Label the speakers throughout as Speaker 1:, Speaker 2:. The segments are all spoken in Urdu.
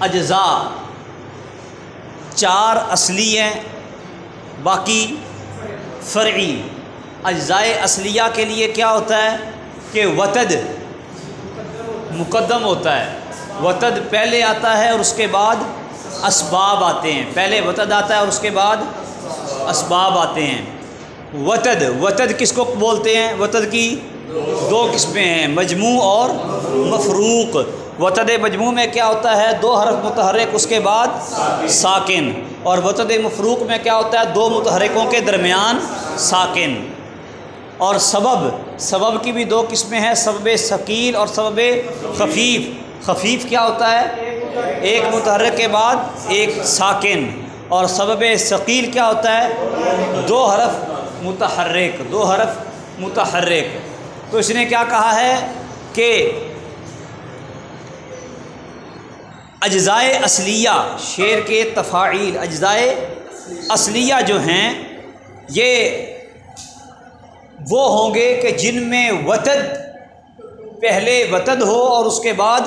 Speaker 1: اجزاء، چار اصلی ہیں، باقی فرعی۔ اجزائے اصلیہ کے لیے کیا ہوتا ہے؟ کہ وطد مقدم ہوتا ہے۔ وطد پہلے آتا ہے اور اس کے بعد اسباب آتے ہیں۔ پہلے وطد آتا ہے اور اس کے بعد اسباب آتے ہیں۔ وطد وطد کس کو بولتے ہیں؟ وطد کی دو قسمیں ہیں، مجموع اور مفروق۔ وطد مجموع میں کیا ہوتا ہے؟ دو حرف متحرک، اس کے بعد ساکن. اور وطد مفروق میں کیا ہوتا ہے؟ دو متحرکوں کے درمیان ساکن. اور سبب سبب کی بھی دو قسمیں ہیں، سبب ثقیل اور سبب خفیف. خفیف کیا ہوتا ہے؟ ایک متحرک کے بعد ایک ساکن. اور سبب ثقیل کیا ہوتا ہے؟ دو حرف متحرک، دو حرف متحرک. تو اس نے کیا کہا ہے؟ کہ اجزائے اصلیہ شعر کے تفاعیل، اجزائے اصلیہ جو ہیں، یہ وہ ہوں گے کہ جن میں وطد پہلے وطد ہو اور اس کے بعد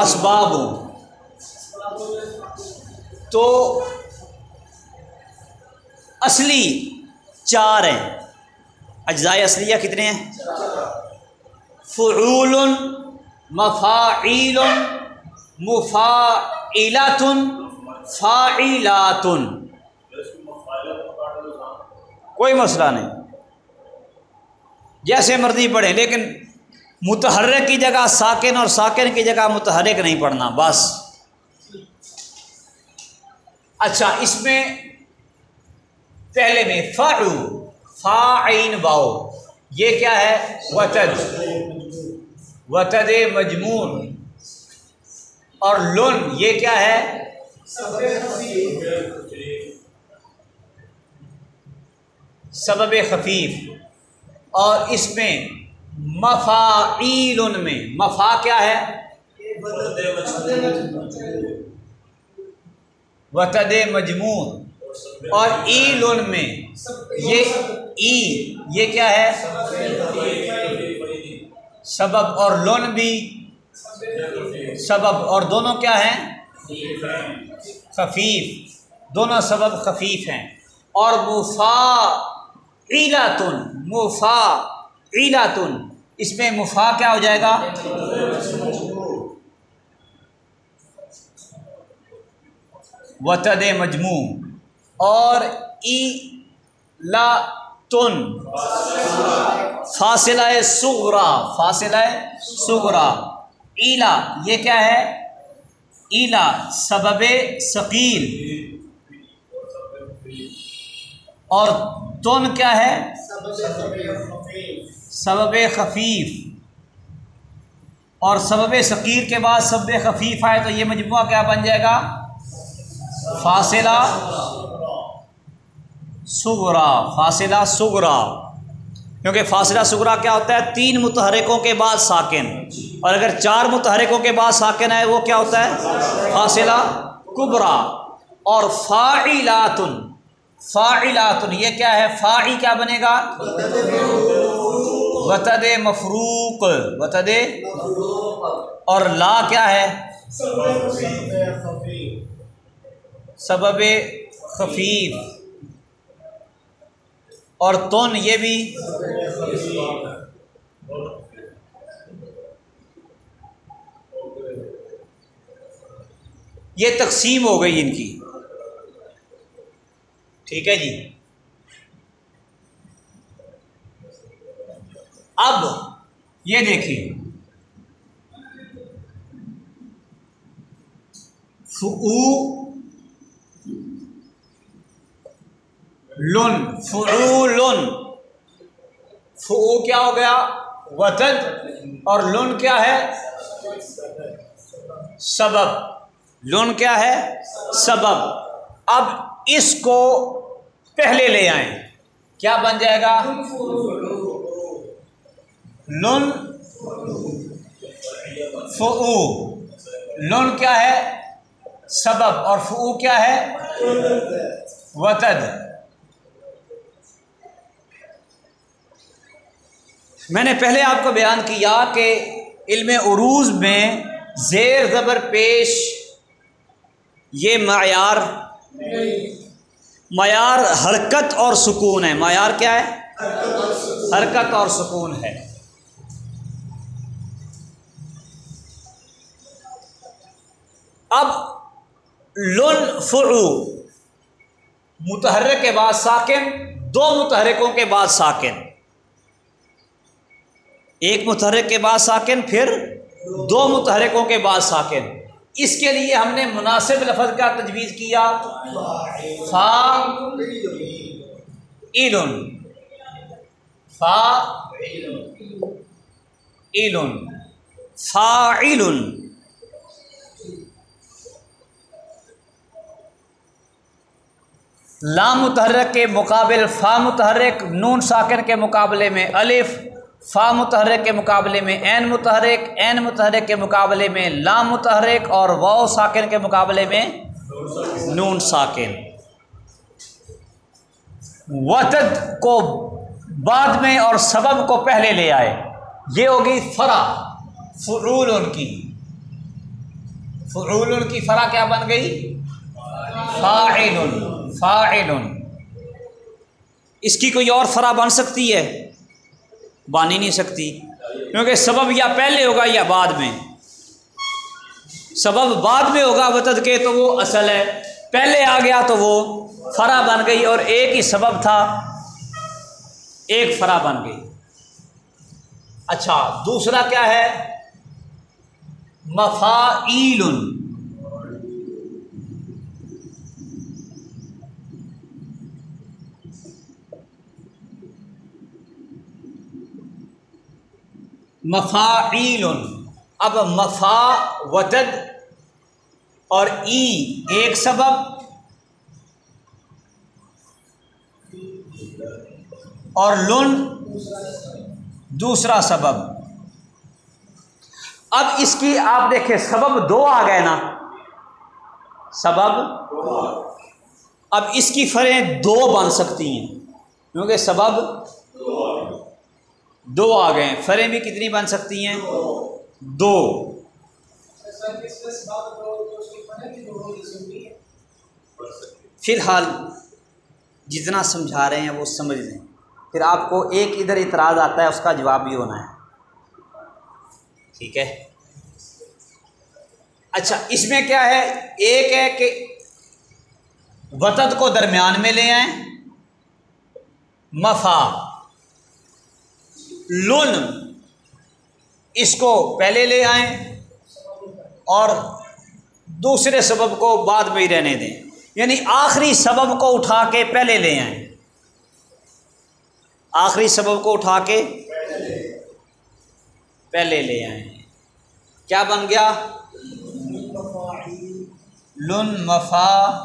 Speaker 1: اسباب ہوں۔ تو اصلی چار ہیں۔ اجزائے اصلیہ کتنے ہیں؟ فرول مفاعیل مفاعلاتن فاعلاتن۔ کوئی مسئلہ نہیں۔ جیسے مرضی پڑھیں، لیکن متحرک کی جگہ ساکن اور ساکن کی جگہ متحرک نہیں پڑھنا، بس۔ اچھا اس میں پہلے میں فعو فاعین باؤ یہ کیا ہے؟ وطد وطد مجمون اور لن یہ کیا ہے؟ سبب خفیف۔ اور اس میں مفاعیل میں، مفا کیا ہے؟ وطد مجمون اور ای میں، یہ ای، یہ کیا ہے؟ سبب اور لون بھی۔ سبب اور دونوں کیا ہیں؟ خفیف دونوں سبب خفیف ہیں۔ اور مفا ایلاتن مفا ایلاتن اس میں مفا کیا ہو جائے گا؟ وطد مجموع۔ اور ای لا تن فاصلہ سغرا فاصلہ سغرا ایلا، یہ کیا ہے؟ ایلا، سبب ثقیل۔ اور تن کیا ہے؟ سبب خفیف۔ اور سبب ثقیر کے بعد سبب خفیف آئے تو یہ مجموعہ کیا بن جائے گا؟ فاصلہ سگرا فاصلہ سگرا کیونکہ فاصلہ سگرا کیا ہوتا ہے؟ تین متحرکوں کے بعد ساکن۔ اور اگر چار متحرکوں کے بعد ساکن ہے وہ کیا ہوتا ہے؟ فاصلہ کبرا۔ اور فاعلاتن۔ فاعلاتن یہ کیا ہے؟ فاعی کیا بنے گا؟ وطد مفروق۔ وطد اور لا کیا ہے؟ سبب خفیف۔ اور تون یہ بھی؟ یہ تقسیم ہو گئی ان کی۔ ٹھیک ہے جی۔ اب یہ دیکھیں۔ فعو لن فرولن فعو کیا ہو گیا؟ وطد اور لن کیا ہے؟ سبب۔ لن کیا ہے؟ سبب۔ اب اس کو پہلے لے آئیں۔ کیا بن جائے گا؟ لن، فعو۔ لن کیا ہے؟ سبب۔ اور فعو کیا ہے؟ وطد میں نے پہلے آپ کو بیان کیا کہ علم عروج میں زیر زبر پیش یہ معیار معیار حرکت اور سکون ہے۔ معیار کیا ہے؟ حرکت اور سکون ہے۔ اب لن فرو متحرک کے بعد ساکن، دو متحرکوں کے بعد ساکن۔ ایک متحرک کے بعد ساکن، پھر دو متحرکوں کے بعد ساکن۔ اس کے لیے ہم نے مناسب لفظ کا تجویز کیا۔ فا ایلن۔ فا ایلن۔ فا ایلن۔ لام متحرک کے مقابل، فا متحرک، نون ساکن کے مقابلے میں الف۔ فا متحرک کے مقابلے میں عین متحرک عین متحرک کے مقابلے میں لام متحرک اور واؤ ساکن کے مقابلے میں نون ساکن۔ وطد کو بعد میں اور سبب کو پہلے لے آئے۔ یہ ہوگی فرا فرول ان کی۔ فرول ان کی فرا کیا بن گئی؟ فاعل فاعل اس کی کوئی اور فرا بن سکتی ہے؟ بن ہی نہیں سکتی۔ کیونکہ سبب یا پہلے ہوگا یا بعد میں۔ سبب بعد میں ہوگا وطد کے تو وہ اصل ہے۔ پہلے آ گیا تو وہ فرا بن گئی اور ایک ہی سبب تھا۔ ایک فرا بن گئی۔ اچھا دوسرا کیا ہے؟ مفا مفا اب مفا وطد اور ای ایک سبب اور لن دوسرا سبب. اب اس کی آپ دیکھیں، سبب دو آ گئے نا. سبب اب اس کی فریں دو بن سکتی ہیں. کیونکہ سبب دو آ گئے فریں بھی کتنی بن سکتی ہیں؟ دو۔ فی الحال جتنا سمجھا رہے ہیں وہ سمجھ لیں۔ پھر آپ کو ایک ادھر اعتراض آتا ہے اس کا جواب بھی ہونا ہے۔ ٹھیک ہے۔ اچھا اس میں کیا ہے؟ ایک ہے کہ وطد کو درمیان میں لے آئیں۔ مفا۔ لن اس کو پہلے لے آئیں اور دوسرے سبب کو بعد میں ہی رہنے دیں۔ یعنی آخری سبب کو اٹھا کے پہلے لے آئیں۔ آخری سبب کو اٹھا کے پہلے لے آئیں۔ کیا بن گیا؟ لن مفا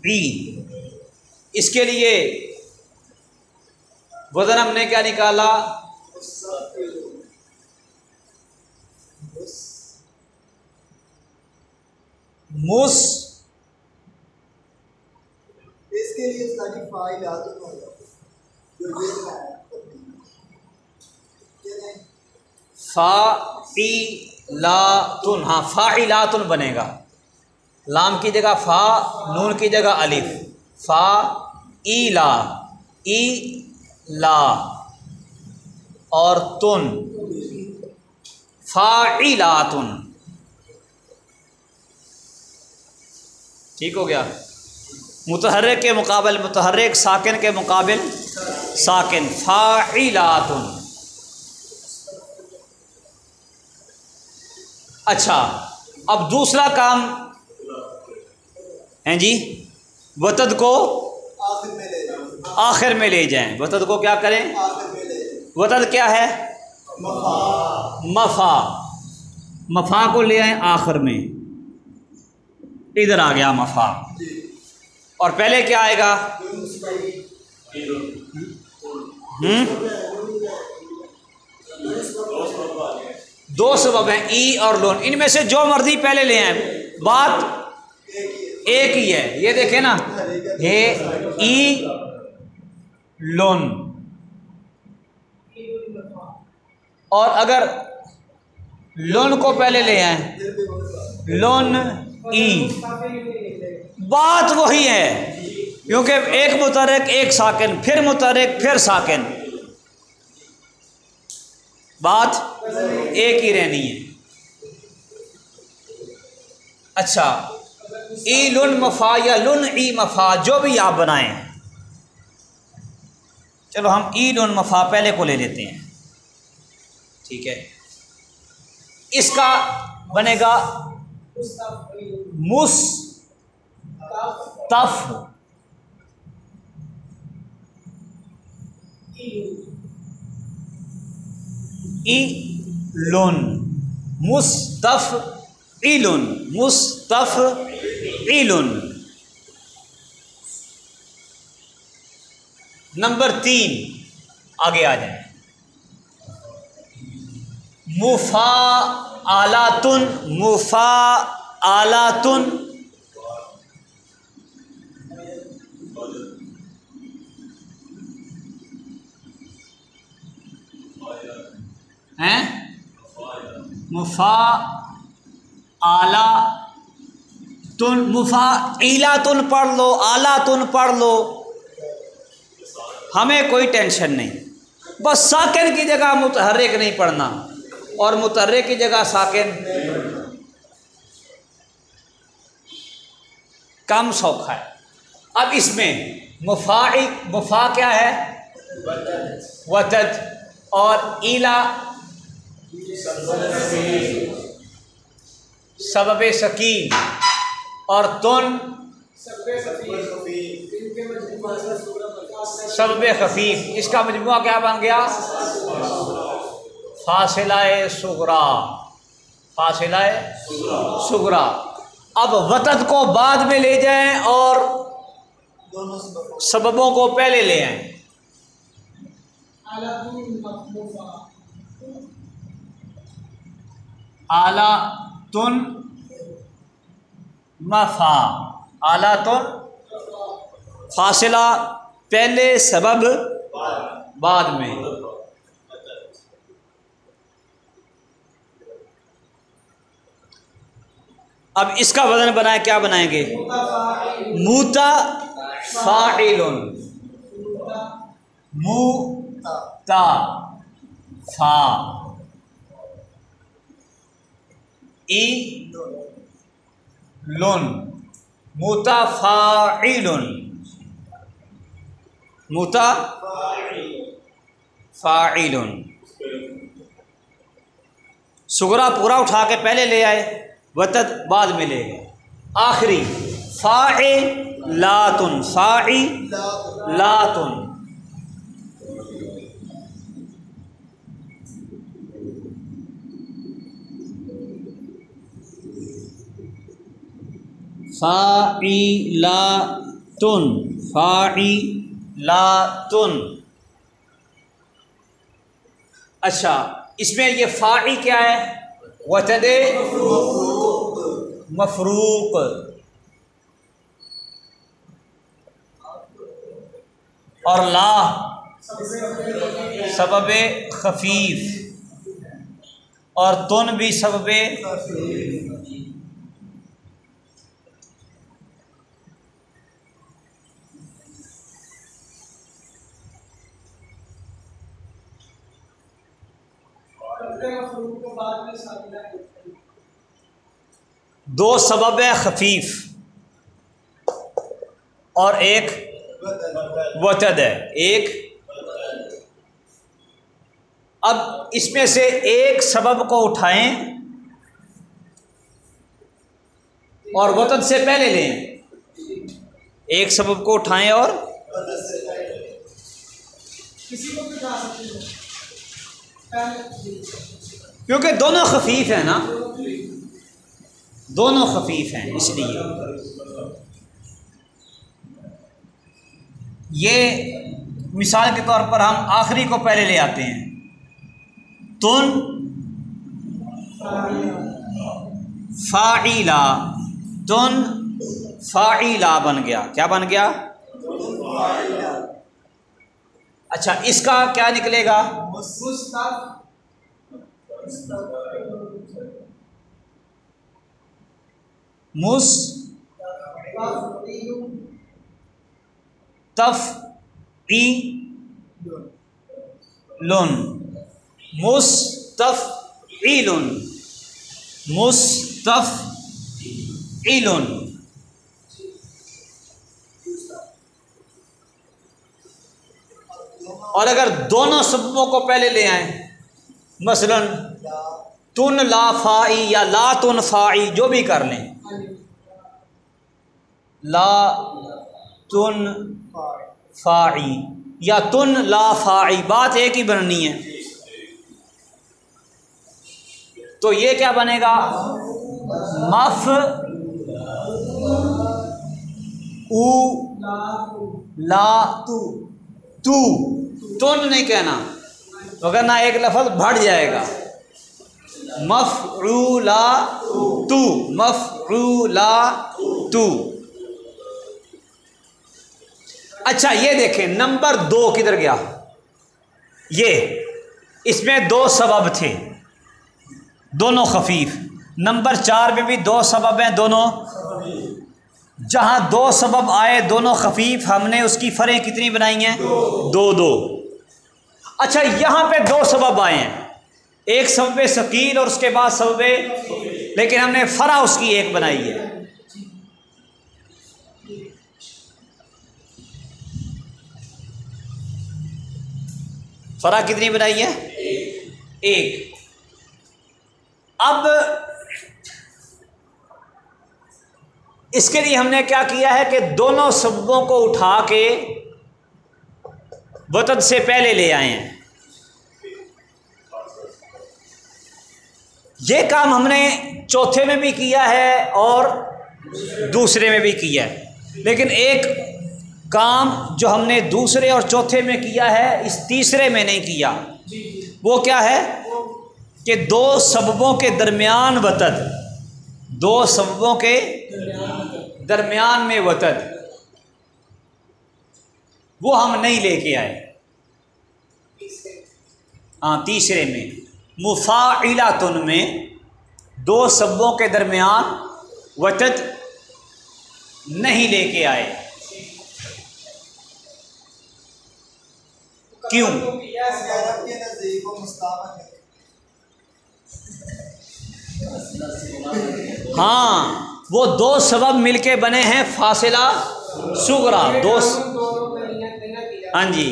Speaker 1: بی۔ اس کے لیے وزن ہم نے کیا نکالا؟ مس اس کے لیے فا ہاں فا لاتن بنے گا۔ لام کی جگہ فا نون کی جگہ الف۔ فا ای لا۔ ای لا. اور تن فاعلاتن. ٹھیک ہو گیا؟ متحرک کے مقابل، متحرک، ساکن کے مقابل ساکن. فاعلاتن. اچھا اب دوسرا کام. ہیں جی؟ وطد کو آخر میں لے جائیں۔ وطد کو کیا کریں؟ وطد کیا ہے؟ مفا۔ مفا کو لے آئیں آخر میں۔ ادھر آ گیا مفا۔ اور پہلے کیا آئے گا؟ دو سبب ہیں، ای اور لون۔ ان میں سے جو مرضی پہلے لے آئیں۔ بات ایک ہی ہے۔ یہ دیکھیں نا۔ ہے ای لون۔ اور اگر لون کو پہلے لے آئیں۔ لون ای۔ بات وہی ہے۔ کیونکہ ایک مترک ایک ساکن، پھر مترک پھر ساکن۔ بات ایک ہی رہنی ہے۔ اچھا۔ ای لن مفا یا لن ای مفا، جو بھی آپ بنائیں۔ چلو ہم ای لن مفا پہلے کو لے لیتے ہیں۔ ٹھیک ہے۔ اس کا بنے گا مس تف ای لون مستف ایلن مستف ایلن نمبر تین، آگے آ جائیں۔ مفا آلاتن مفا آلاتن ہیں؟ مفا اعلیٰ تن مفا ایلا تن پڑھ لو اعلیٰ تن پڑھ لو۔ ہمیں کوئی ٹینشن نہیں۔ بس ساکن کی جگہ متحرک نہیں پڑھنا اور متحرک کی جگہ ساکن۔ کم سوکھا ہے۔ اب اس میں مفا مفا کیا ہے؟ وطد اور ایلا۔ سبب سکین۔ اور تن۔ سبب خفیف۔ اس کا مجموعہ کیا بن گیا؟ فاصلہ سغرا فاصلہ سغرا اب وطد کو بعد میں لے جائیں اور سببوں کو پہلے لے آئیں۔ اعلیٰ تن مفا اعلیٰ تن فاصلہ پہلے سبب بعد میں۔ اب اس کا وزن بنائے، کیا بنائیں گے؟ موتا فاعل موتا فا۔ ای لون متفاعل متا فاعل سگرا پورا اٹھا کے پہلے لے آئے وطد بعد میں لے گئے. آخری فا لاتن فا لاتن فا لا تن لا تن اچھا اس میں یہ فاعی کیا ہے؟ وطد مفروق۔ اور لا؟ سبب خفیف۔ اور تن بھی سبب دو سبب خفیف اور ایک وطد ہے۔ ایک، اب اس میں سے ایک سبب کو اٹھائیں اور وطن سے پہلے لیں۔ ایک سبب کو اٹھائیں اور کیونکہ دونوں خفیف ہیں نا۔ دونوں خفیف ہیں، اس لیے۔ یہ مثال کے طور پر ہم آخری کو پہلے لے آتے ہیں۔ تن فاعیلا تن فاعیلا بن گیا۔ کیا بن گیا؟ اچھا اس کا کیا نکلے گا؟ مس تف ای لن مستف ایلن مستف ایلن اور اگر دونوں سببوں کو پہلے لے آئیں، مثلا تن لا فائی یا لا تن فائی جو بھی کر لیں۔ لا تن فائی یا تن لا فائی بات ایک ہی بننی ہے۔ تو یہ کیا بنے گا؟ مف او لا تو۔ تن نہیں کہنا اگر نہ ایک لفظ بڑھ جائے گا۔ مف لا تو مف لا تو اچھا یہ دیکھیں، نمبر دو کدھر گیا؟ یہ، اس میں دو سبب تھے۔ دونوں خفیف۔ نمبر چار میں بھی دو سبب ہیں، دونوں۔ جہاں دو سبب آئے، دونوں خفیف، ہم نے اس کی فریں کتنی بنائی ہیں؟ دو دو۔ اچھا یہاں پہ دو سبب آئے ہیں۔ ایک سبب ثقیل اور اس کے بعد سبب، لیکن ہم نے فرا اس کی ایک بنائی ہے۔ فرا کتنی بنائی ہے؟ ایک۔ اب اس کے لیے ہم نے کیا کیا ہے کہ دونوں سبوں کو اٹھا کے وطد سے پہلے لے آئے ہیں۔ یہ کام ہم نے چوتھے میں بھی کیا ہے اور دوسرے میں بھی کیا ہے۔ لیکن ایک کام جو ہم نے دوسرے اور چوتھے میں کیا ہے، اس تیسرے میں نہیں کیا۔ وہ کیا ہے؟ کہ دو سببوں کے درمیان وطد دو سببوں کے درمیان میں وطد وہ ہم نہیں لے کے آئے۔ ہاں تیسرے میں۔ مفاعلہ تن میں دو سبوں کے درمیان وطد نہیں لے کے آئے۔ کیوں؟ ہاں وہ دو سبب مل کے بنے ہیں، فاصلہ سگرا دو ہاں جی۔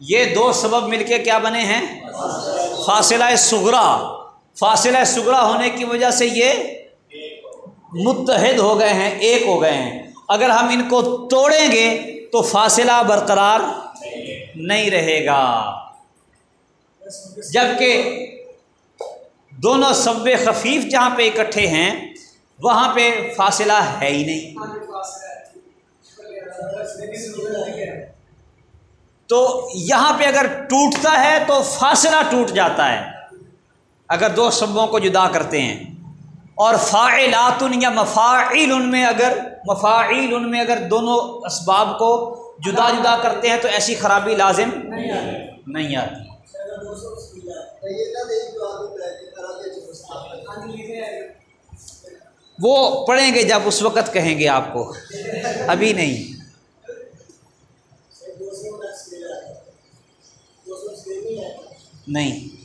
Speaker 1: یہ دو سبب مل کے کیا بنے ہیں؟ فاصلہ سگرا فاصلہ سگرا ہونے کی وجہ سے یہ متحد ہو گئے ہیں، ایک ہو گئے ہیں۔ اگر ہم ان کو توڑیں گے تو فاصلہ برقرار نہیں رہے گا۔ جبکہ دونوں سب خفیف جہاں پہ اکٹھے ہیں، وہاں پہ فاصلہ ہے ہی نہیں۔ تو یہاں پہ اگر ٹوٹتا ہے تو فاصلہ ٹوٹ جاتا ہے۔ اگر دو سبوں کو جدا کرتے ہیں۔ اور فاعلات یا مفاعل ان میں اگر مفاعل ان میں اگر دونوں اسباب کو جدا جدا کرتے ہیں تو ایسی خرابی لازم نہیں آتی۔ وہ پڑھیں گے جب اس وقت کہیں گے آپ کو۔ ابھی نہیں۔ نہیں۔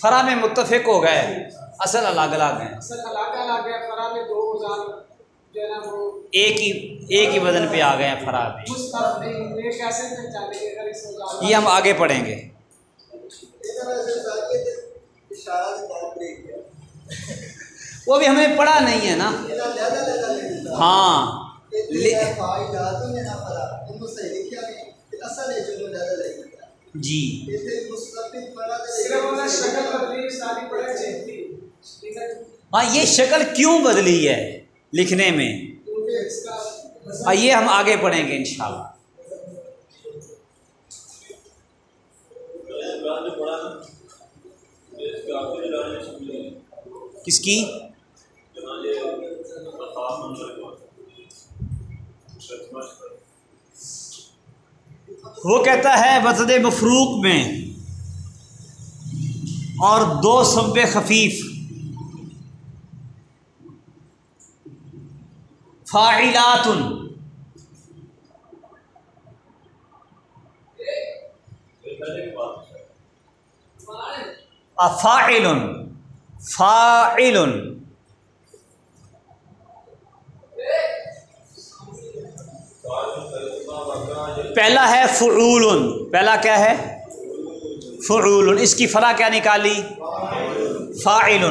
Speaker 1: فرا میں متفق ہو گئے۔ اصل الگ الگ ہیں۔
Speaker 2: اصل الگ الگ ہے فرا میں دو رجحان جو ہے نا وہ
Speaker 1: ایک ہی ایک ہی بدن پہ آ گئے ہیں فرا میں
Speaker 2: یہ کیسے پہچانیں گے اگر اس رجحان
Speaker 1: یہ ہم آگے پڑھیں گے۔ وہ بھی ہمیں پڑھا نہیں ہے نا۔ ہاں۔ جی۔ ہاں یہ شکل کیوں بدلی ہے لکھنے میں
Speaker 2: اور
Speaker 1: یہ ہم آگے پڑھیں گے انشاءاللہ کس کی وہ کہتا ہے وزد مفروق میں اور دو سب خفیف۔ فاعلات افاعل فاعل پہلا ہے فعول پہلا کیا ہے؟ فعول، اس کی فرا کیا نکالی؟ فاعل۔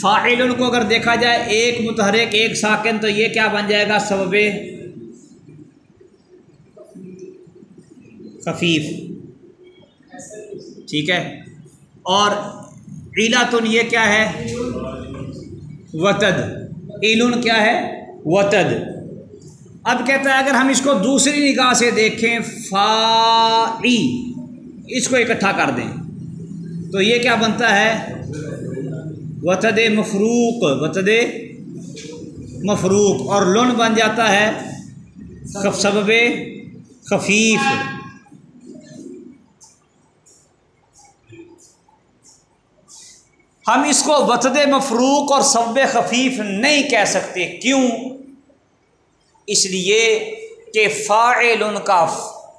Speaker 1: فاعل کو اگر دیکھا جائے ایک متحرک، ایک ساکن، تو یہ کیا بن جائے گا؟ سبب خفیف۔ ٹھیک ہے۔ اور عیلاتن یہ کیا ہے؟ وطد ایلن کیا ہے؟ وطد اب کہتا ہے اگر ہم اس کو دوسری نگاہ سے دیکھیں فا اس کو اکٹھا کر دیں۔ تو یہ کیا بنتا ہے؟ وطد مفروق وطد مفروق۔ اور لن بن جاتا ہے سبب خفیف۔ ہم اس کو وطد مفروق اور سبب خفیف نہیں کہہ سکتے۔ کیوں؟ اس لیے کہ فاعل کا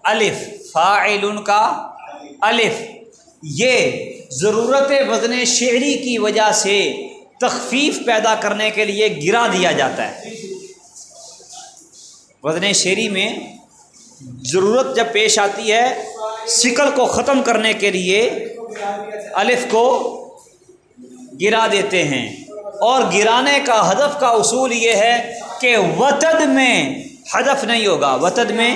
Speaker 1: الف فاعل کا الف، یہ ضرورت وزن شعری کی وجہ سے تخفیف پیدا کرنے کے لیے گرا دیا جاتا ہے۔ وزن شعری میں ضرورت جب پیش آتی ہے، شکل کو ختم کرنے کے لیے الف کو گرا دیتے ہیں۔ اور گرانے کا ہدف کا اصول یہ ہے کہ وطد میں ہدف نہیں ہوگا۔ وطد میں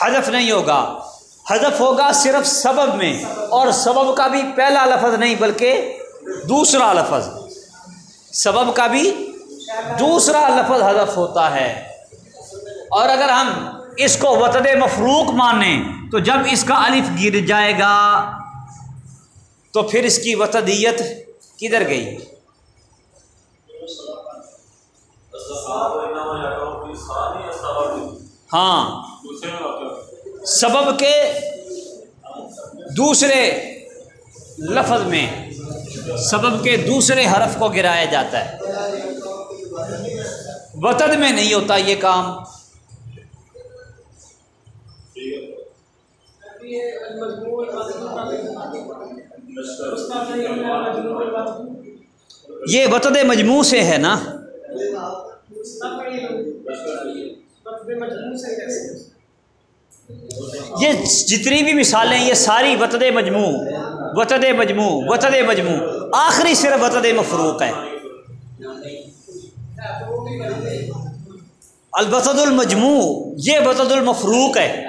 Speaker 1: ہدف نہیں ہوگا۔ ہدف ہوگا صرف سبب میں اور سبب کا بھی پہلا لفظ نہیں بلکہ دوسرا لفظ سبب کا بھی دوسرا لفظ ہدف ہوتا ہے اور اگر ہم اس کو وطد مفروق مانیں تو جب اس کا الف گر جائے گا تو پھر اس کی وطدیت کدھر گئی؟ ہاں۔ سبب کے دوسرے لفظ میں، سبب کے دوسرے حرف کو گرایا جاتا ہے۔ وطد میں نہیں ہوتا یہ کام۔
Speaker 2: یہ یہ
Speaker 1: وطد مجموع سے ہے نا۔
Speaker 2: مجموع سے کیسے
Speaker 1: یہ جتنی بھی مثالیں یہ ساری وطد مجموع وطد مجموع وطد مجموع، آخری صرف وطد مفروق ہے البتد المجموع، یہ وطد المفروق ہے۔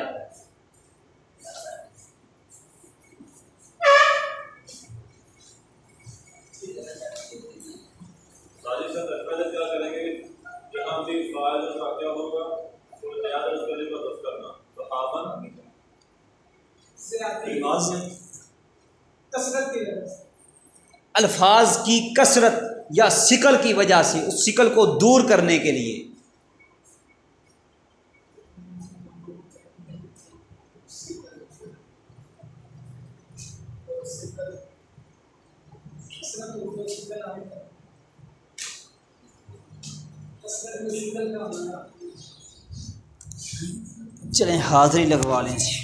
Speaker 2: کثرت کی وجہ سے۔
Speaker 1: الفاظ کی کثرت یا سکل کی وجہ سے اس سکل کو دور کرنے کے لیے۔ چلیں حاضری لگوا لیں جی۔